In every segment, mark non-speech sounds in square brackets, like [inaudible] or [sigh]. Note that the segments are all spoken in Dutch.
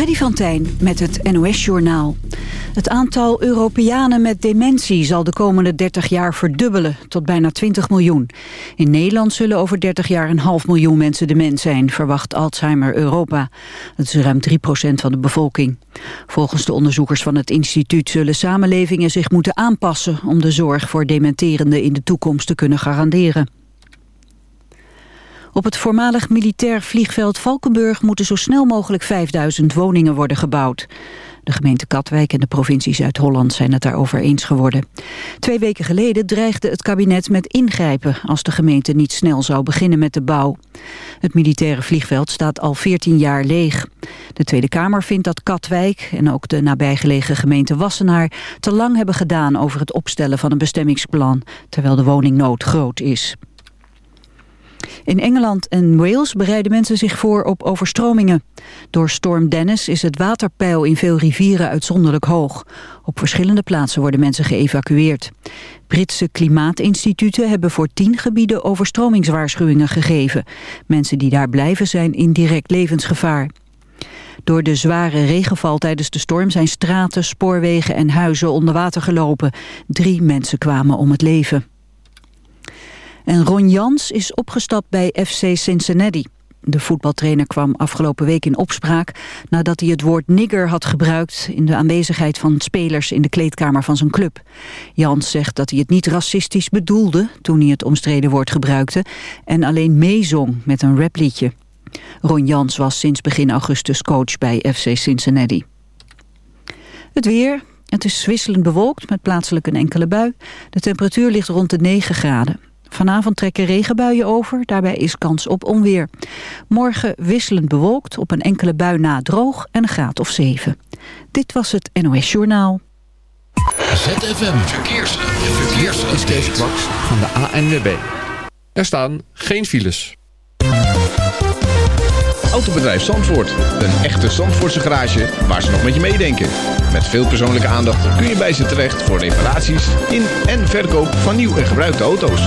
Freddy van Tijn met het NOS-journaal. Het aantal Europeanen met dementie zal de komende 30 jaar verdubbelen tot bijna 20 miljoen. In Nederland zullen over 30 jaar een half miljoen mensen dement zijn, verwacht Alzheimer Europa. Dat is ruim 3% van de bevolking. Volgens de onderzoekers van het instituut zullen samenlevingen zich moeten aanpassen om de zorg voor dementerenden in de toekomst te kunnen garanderen. Op het voormalig militair vliegveld Valkenburg moeten zo snel mogelijk 5000 woningen worden gebouwd. De gemeente Katwijk en de provincie Zuid-Holland zijn het daarover eens geworden. Twee weken geleden dreigde het kabinet met ingrijpen als de gemeente niet snel zou beginnen met de bouw. Het militaire vliegveld staat al 14 jaar leeg. De Tweede Kamer vindt dat Katwijk en ook de nabijgelegen gemeente Wassenaar te lang hebben gedaan over het opstellen van een bestemmingsplan, terwijl de woningnood groot is. In Engeland en Wales bereiden mensen zich voor op overstromingen. Door storm Dennis is het waterpeil in veel rivieren uitzonderlijk hoog. Op verschillende plaatsen worden mensen geëvacueerd. Britse klimaatinstituten hebben voor tien gebieden overstromingswaarschuwingen gegeven. Mensen die daar blijven zijn in direct levensgevaar. Door de zware regenval tijdens de storm zijn straten, spoorwegen en huizen onder water gelopen. Drie mensen kwamen om het leven. En Ron Jans is opgestapt bij FC Cincinnati. De voetbaltrainer kwam afgelopen week in opspraak nadat hij het woord nigger had gebruikt in de aanwezigheid van spelers in de kleedkamer van zijn club. Jans zegt dat hij het niet racistisch bedoelde toen hij het omstreden woord gebruikte en alleen meezong met een rapliedje. Ron Jans was sinds begin augustus coach bij FC Cincinnati. Het weer. Het is wisselend bewolkt met plaatselijk een enkele bui. De temperatuur ligt rond de 9 graden. Vanavond trekken regenbuien over, daarbij is kans op onweer. Morgen wisselend bewolkt, op een enkele bui na droog en een graad of 7. Dit was het NOS Journaal. ZFM Verkeers. Verkeers. Is deze van de ANWB. Er staan geen files. Autobedrijf Zandvoort. Een echte Zandvoortse garage waar ze nog met je meedenken. Met veel persoonlijke aandacht kun je bij ze terecht voor reparaties in en verkoop van nieuw en gebruikte auto's.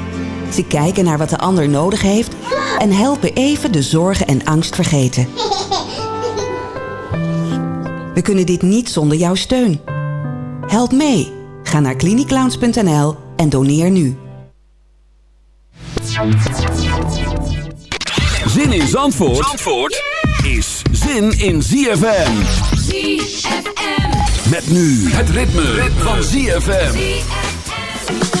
Ze kijken naar wat de ander nodig heeft en helpen even de zorgen en angst vergeten. [laughs] We kunnen dit niet zonder jouw steun. Help mee. Ga naar cliniclowns.nl en doneer nu. Zin in Zandvoort, Zandvoort is zin in ZFM. ZFM. Met nu het ritme, ritme. van ZFM. you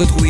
retrouver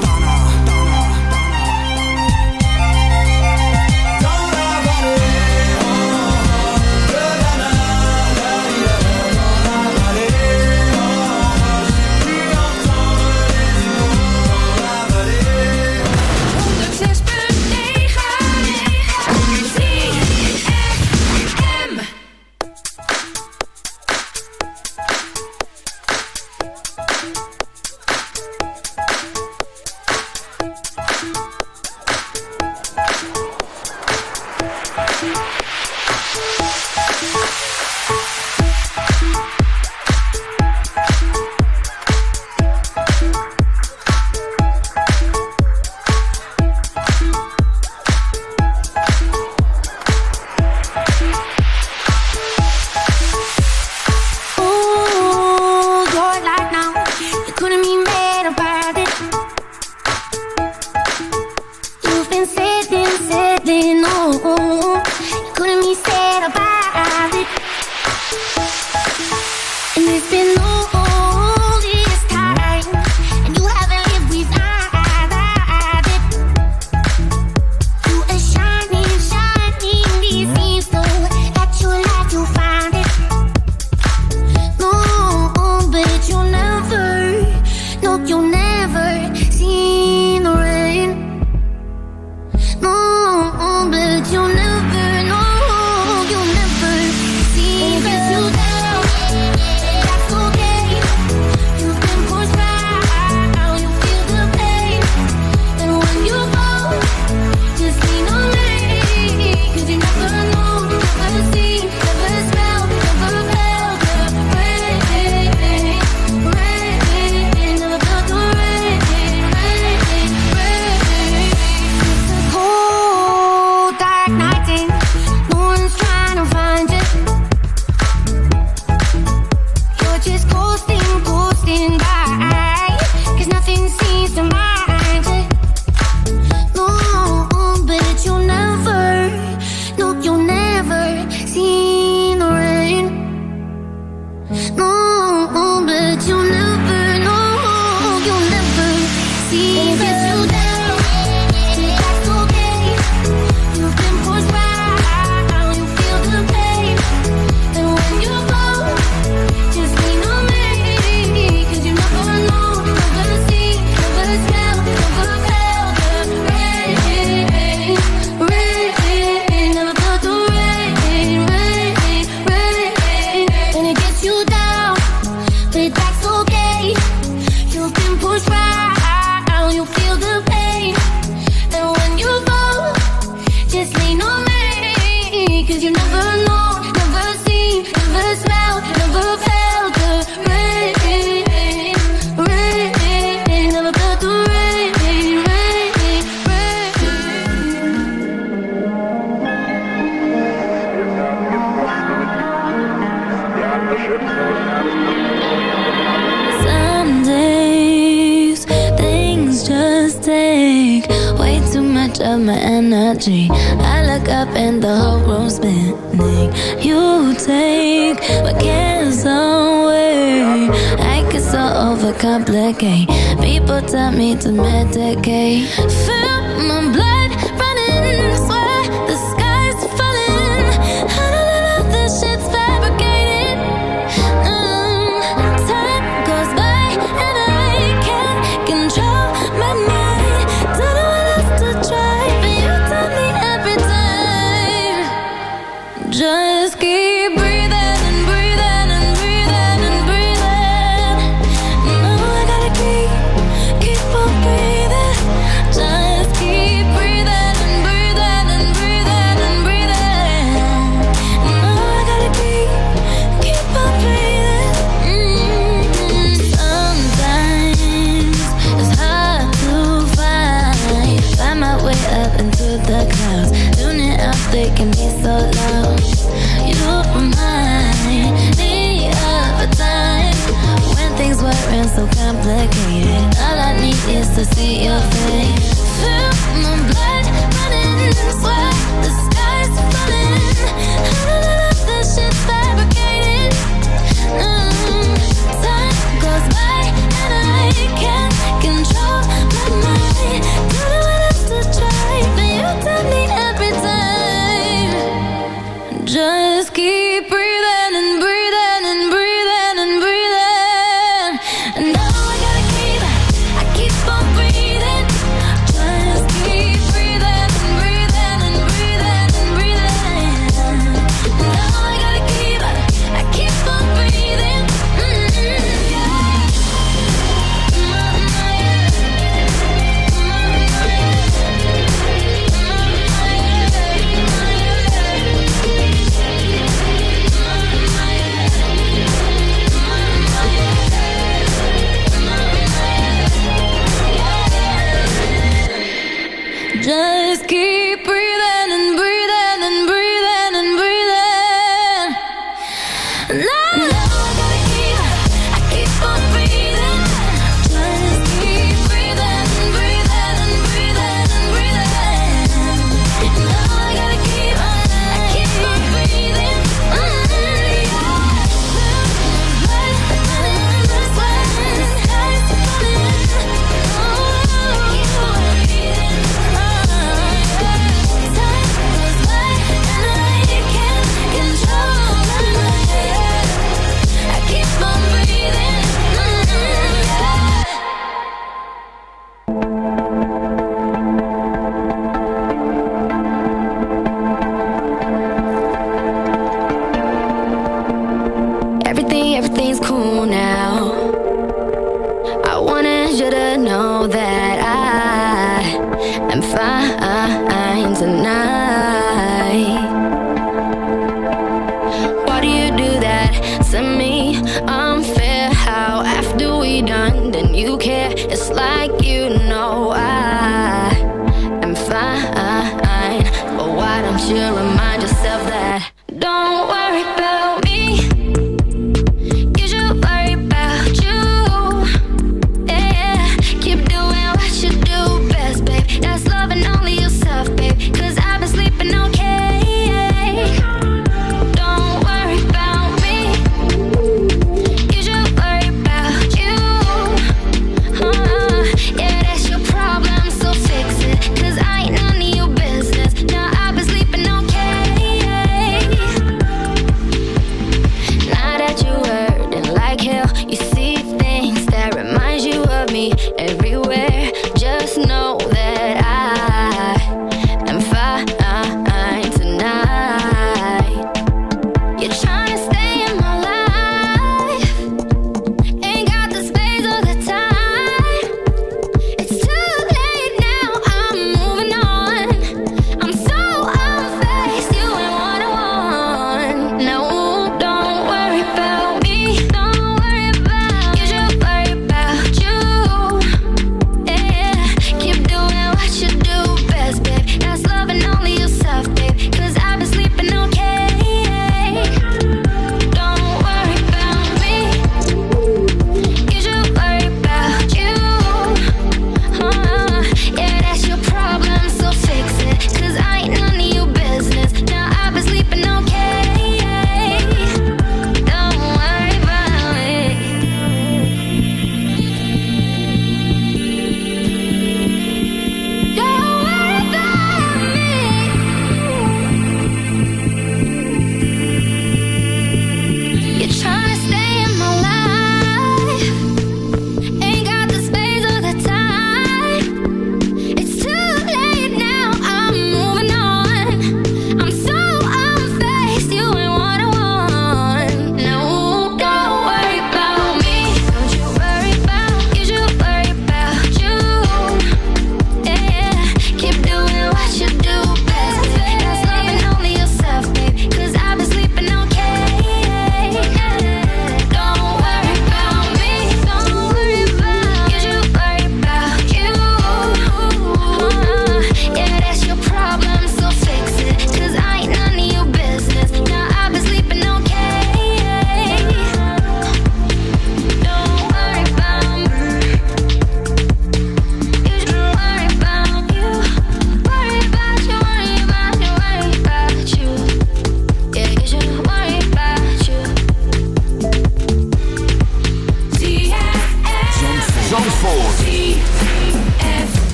to see your face. Fill my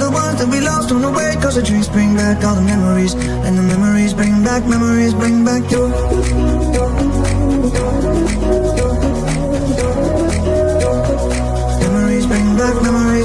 the ones that we lost on the way Cause the dreams bring back all the memories. And the memories bring back, memories bring back you Memories bring back, memories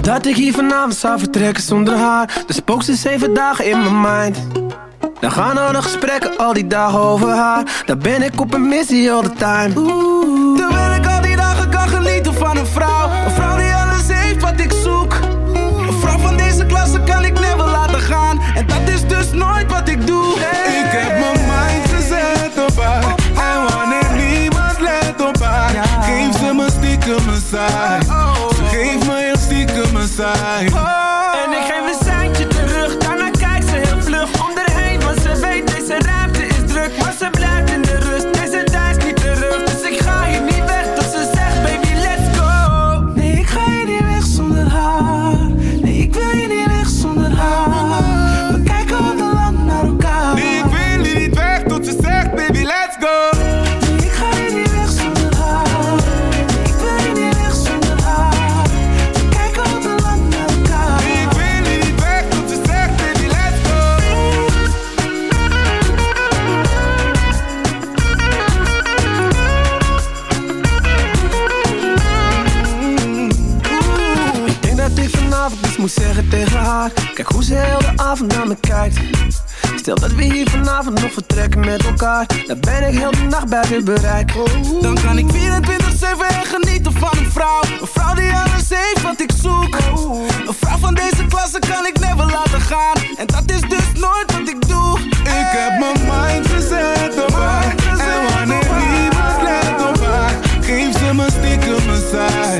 Dat ik hier vanavond zou vertrekken zonder haar. Dus spookt ze zeven dagen in mijn mind. Dan gaan al de gesprekken al die dagen over haar. Dan ben ik op een missie all the time. Oeh. Terwijl ik al die dagen kan genieten van een vrouw. Stel dat we hier vanavond nog vertrekken met elkaar. Dan ben ik heel de nacht bij je bereik. Dan kan ik 24-7 genieten van een vrouw. Een vrouw die alles heeft wat ik zoek. Een vrouw van deze klasse kan ik never laten gaan. En dat is dus nooit wat ik doe. Ik heb mijn mind gezet op haar. En wanneer niemand let op haar Geef ze me stiekem mijn zij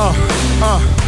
uh, uh.